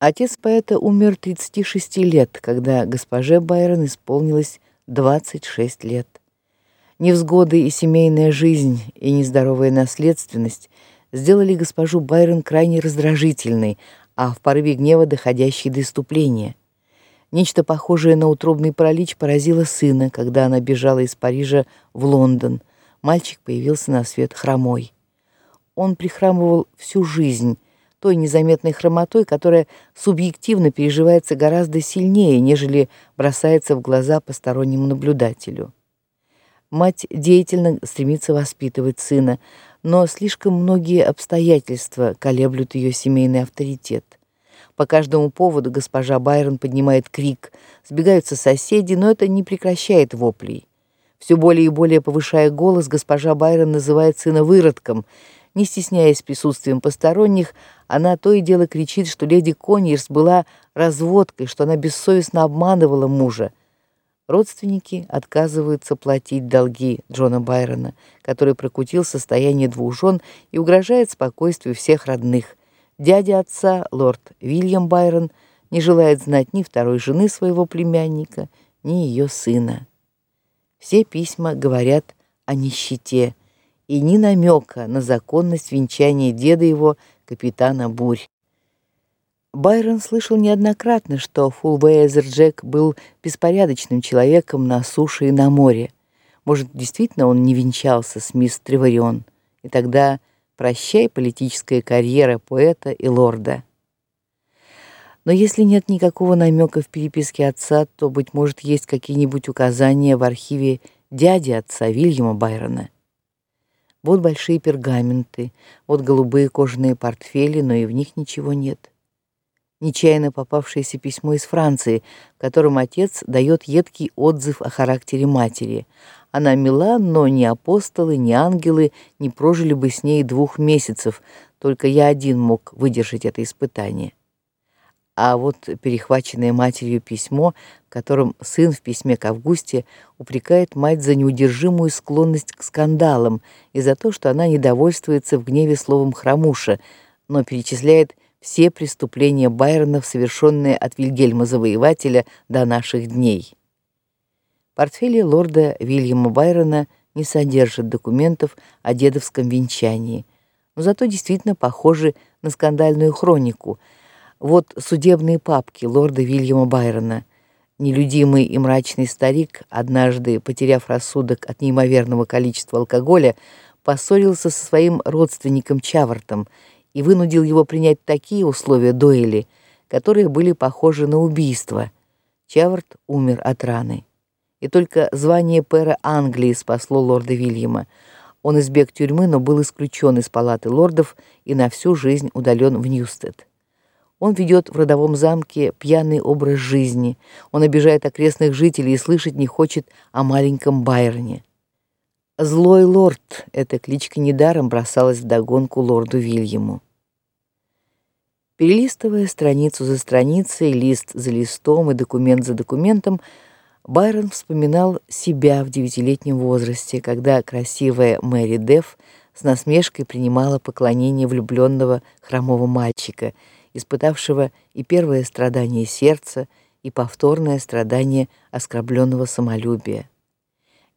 Отец поэта умер 36 лет, когда госпоже Байрон исполнилось 26 лет. Невзгоды и семейная жизнь, и нездоровая наследственность сделали госпожу Байрон крайне раздражительной, а в порыве гнева доходящей до иступления. Нечто похожее на утробный паралич поразило сына, когда она бежала из Парижа в Лондон. Мальчик появился на свет хромой. Он прихрамывал всю жизнь той незаметной хромотой, которая субъективно переживается гораздо сильнее, нежели бросается в глаза постороннему наблюдателю. Мать деятельно стремится воспитывать сына, но слишком многие обстоятельства колеблют ее семейный авторитет. По каждому поводу госпожа Байрон поднимает крик, сбегаются соседи, но это не прекращает воплей. Все более и более повышая голос, госпожа Байрон называет сына выродком — не стесняясь присутствием посторонних, она то и дело кричит, что леди Коньерс была разводкой, что она бессовестно обманывала мужа. Родственники отказываются платить долги Джона Байрона, который прокутил состояние двух жен и угрожает спокойствию всех родных. Дядя отца, лорд Вильям Байрон, не желает знать ни второй жены своего племянника, ни ее сына. Все письма говорят о нищете и ни намека на законность венчания деда его, капитана Бурь. Байрон слышал неоднократно, что Фулвейзер Джек был беспорядочным человеком на суше и на море. Может, действительно он не венчался с мисс Треварион, и тогда прощай политическая карьера поэта и лорда. Но если нет никакого намека в переписке отца, то быть может есть какие-нибудь указания в архиве дяди отца Вильяма Байрона. Вот большие пергаменты, вот голубые кожаные портфели, но и в них ничего нет. Нечаянно попавшееся письмо из Франции, в котором отец дает едкий отзыв о характере матери. Она мила, но ни апостолы, ни ангелы не прожили бы с ней двух месяцев, только я один мог выдержать это испытание. А вот перехваченное матерью письмо, в котором сын в письме к Августе упрекает мать за неудержимую склонность к скандалам и за то, что она недовольствуется в гневе словом храмуша, но перечисляет все преступления Байрона, совершенные от Вильгельма Завоевателя до наших дней. Портфели лорда Вильяма Байрона не содержат документов о дедовском венчании, но зато действительно похожи на скандальную хронику – вот судебные папки лорда Вильяма Байрона. Нелюдимый и мрачный старик, однажды потеряв рассудок от неимоверного количества алкоголя, поссорился со своим родственником Чавартом и вынудил его принять такие условия дуэли, которые были похожи на убийство. Чаварт умер от раны. И только звание пэра Англии спасло лорда Вильяма. Он избег тюрьмы, но был исключен из палаты лордов и на всю жизнь удален в Ньюстед. Он ведет в родовом замке пьяный образ жизни. Он обижает окрестных жителей и слышать не хочет о маленьком Байроне. Злой лорд эта кличка недаром бросалась в догонку лорду Вильяму. Перелистывая страницу за страницей, лист за листом и документ за документом, Байрон вспоминал себя в девятилетнем возрасте, когда красивая Мэри Деф с насмешкой принимала поклонение влюбленного хромого мальчика — испытавшего и первое страдание сердца, и повторное страдание оскорбленного самолюбия.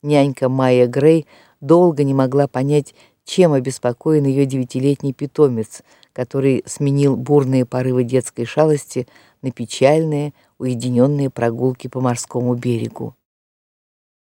Нянька Майя Грей долго не могла понять, чем обеспокоен ее девятилетний питомец, который сменил бурные порывы детской шалости на печальные, уединенные прогулки по морскому берегу.